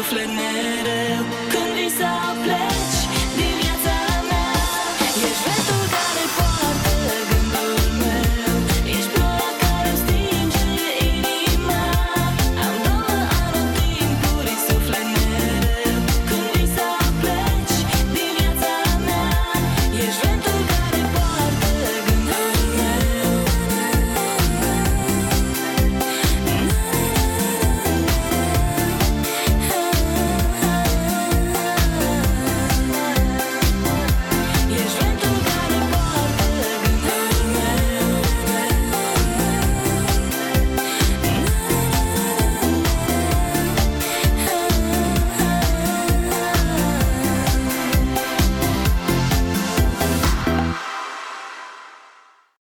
souffle nere